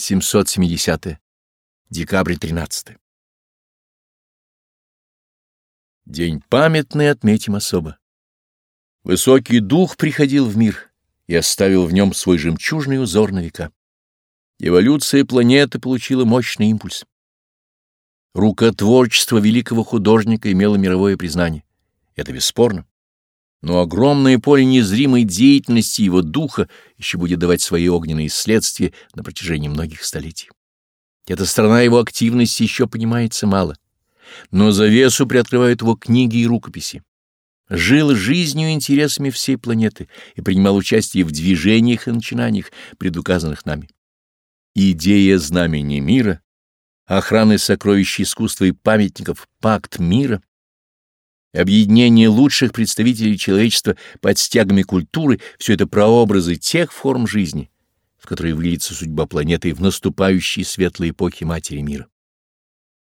770. Декабрь 13. День памятный отметим особо. Высокий дух приходил в мир и оставил в нем свой жемчужный узор на века. Эволюция планеты получила мощный импульс. Рукотворчество великого художника имело мировое признание. Это бесспорно. Но огромное поле незримой деятельности его духа еще будет давать свои огненные следствия на протяжении многих столетий. Эта сторона его активности еще понимается мало, но завесу приоткрывают его книги и рукописи. Жил жизнью и интересами всей планеты и принимал участие в движениях и начинаниях, предуказанных нами. Идея знамени мира, охраны сокровищ искусства и памятников, пакт мира объединение лучших представителей человечества под стягами культуры — все это прообразы тех форм жизни, в которые влится судьба планеты в наступающие светлые эпохи Матери мира.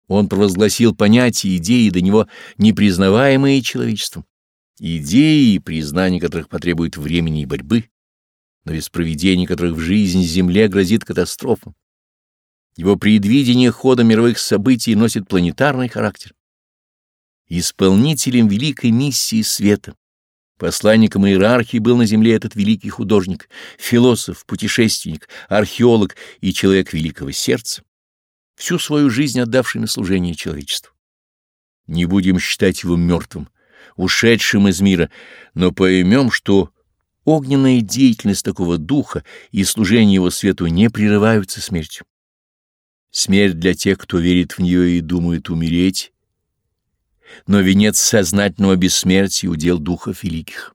Он провозгласил понятия идеи, до него непризнаваемые человечеством, идеи признание которых потребует времени и борьбы, но без проведения которых в жизни Земле грозит катастрофа. Его предвидение хода мировых событий носит планетарный характер исполнителем великой миссии света. Посланником иерархии был на земле этот великий художник, философ, путешественник, археолог и человек великого сердца, всю свою жизнь отдавший на служение человечеству. Не будем считать его мертвым, ушедшим из мира, но поймем, что огненная деятельность такого духа и служение его свету не прерываются смертью. Смерть для тех, кто верит в нее и думает умереть, но венец сознательного бессмертия удел духов великих.